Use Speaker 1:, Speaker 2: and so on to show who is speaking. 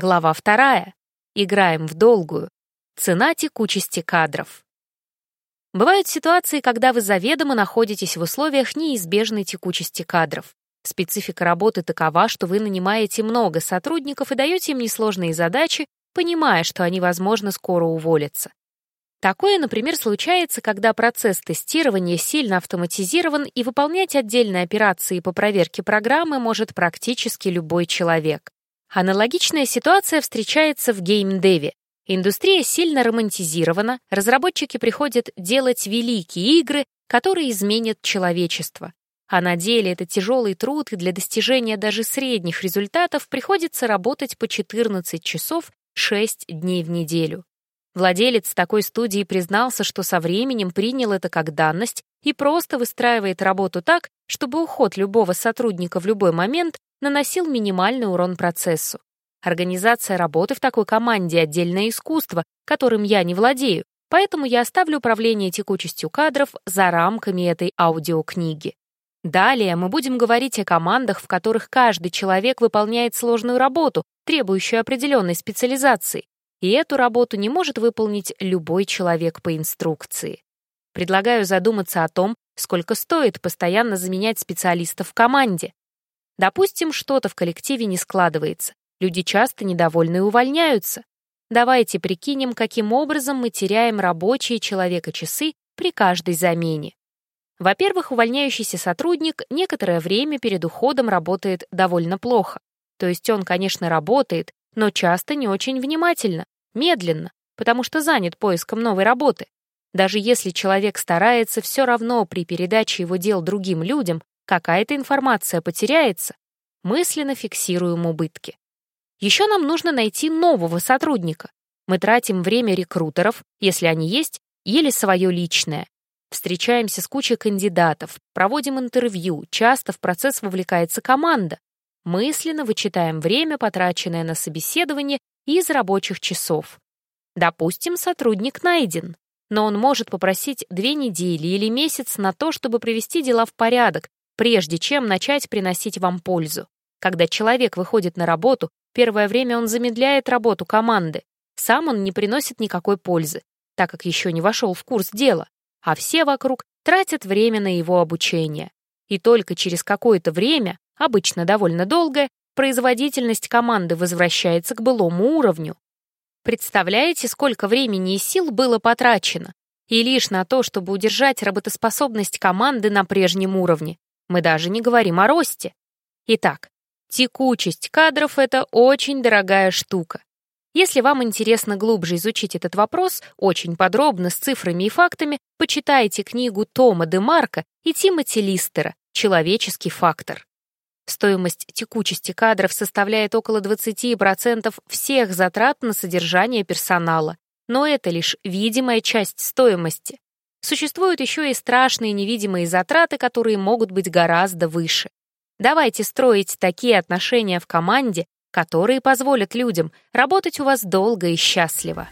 Speaker 1: Глава вторая. Играем в долгую. Цена текучести кадров. Бывают ситуации, когда вы заведомо находитесь в условиях неизбежной текучести кадров. Специфика работы такова, что вы нанимаете много сотрудников и даете им несложные задачи, понимая, что они, возможно, скоро уволятся. Такое, например, случается, когда процесс тестирования сильно автоматизирован и выполнять отдельные операции по проверке программы может практически любой человек. Аналогичная ситуация встречается в геймдеве. Индустрия сильно романтизирована, разработчики приходят делать великие игры, которые изменят человечество. А на деле это тяжелый труд, и для достижения даже средних результатов приходится работать по 14 часов 6 дней в неделю. Владелец такой студии признался, что со временем принял это как данность и просто выстраивает работу так, чтобы уход любого сотрудника в любой момент наносил минимальный урон процессу. Организация работы в такой команде — отдельное искусство, которым я не владею, поэтому я оставлю управление текучестью кадров за рамками этой аудиокниги. Далее мы будем говорить о командах, в которых каждый человек выполняет сложную работу, требующую определенной специализации, и эту работу не может выполнить любой человек по инструкции. Предлагаю задуматься о том, сколько стоит постоянно заменять специалистов в команде. Допустим, что-то в коллективе не складывается. Люди часто недовольны и увольняются. Давайте прикинем, каким образом мы теряем рабочие человека-часы при каждой замене. Во-первых, увольняющийся сотрудник некоторое время перед уходом работает довольно плохо. То есть он, конечно, работает, но часто не очень внимательно, медленно, потому что занят поиском новой работы. Даже если человек старается, все равно при передаче его дел другим людям какая-то информация потеряется, мысленно фиксируем убытки. Еще нам нужно найти нового сотрудника. Мы тратим время рекрутеров, если они есть, или свое личное. Встречаемся с кучей кандидатов, проводим интервью, часто в процесс вовлекается команда. Мысленно вычитаем время, потраченное на собеседование, из рабочих часов. Допустим, сотрудник найден, но он может попросить две недели или месяц на то, чтобы привести дела в порядок, прежде чем начать приносить вам пользу. Когда человек выходит на работу, первое время он замедляет работу команды. Сам он не приносит никакой пользы, так как еще не вошел в курс дела, а все вокруг тратят время на его обучение. И только через какое-то время, обычно довольно долгое, производительность команды возвращается к былому уровню. Представляете, сколько времени и сил было потрачено? И лишь на то, чтобы удержать работоспособность команды на прежнем уровне. Мы даже не говорим о росте. Итак, текучесть кадров — это очень дорогая штука. Если вам интересно глубже изучить этот вопрос, очень подробно, с цифрами и фактами, почитайте книгу Тома де Марка и Тимоти Листера «Человеческий фактор». Стоимость текучести кадров составляет около 20% всех затрат на содержание персонала, но это лишь видимая часть стоимости. Существуют еще и страшные невидимые затраты, которые могут быть гораздо выше. Давайте строить такие отношения в команде, которые позволят людям работать у вас долго и счастливо.